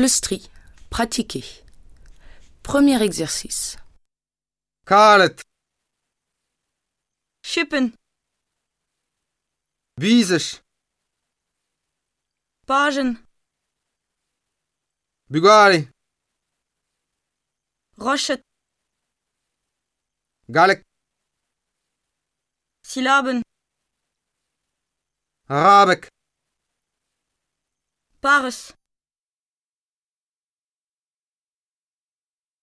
Plus 3. pratiquer. Premier exercice. Kalet. Schippen. Wiesig. Pagen. Bulgari. Rochet. Galek. Syllaben. Arabek. Paris.